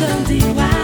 Don't.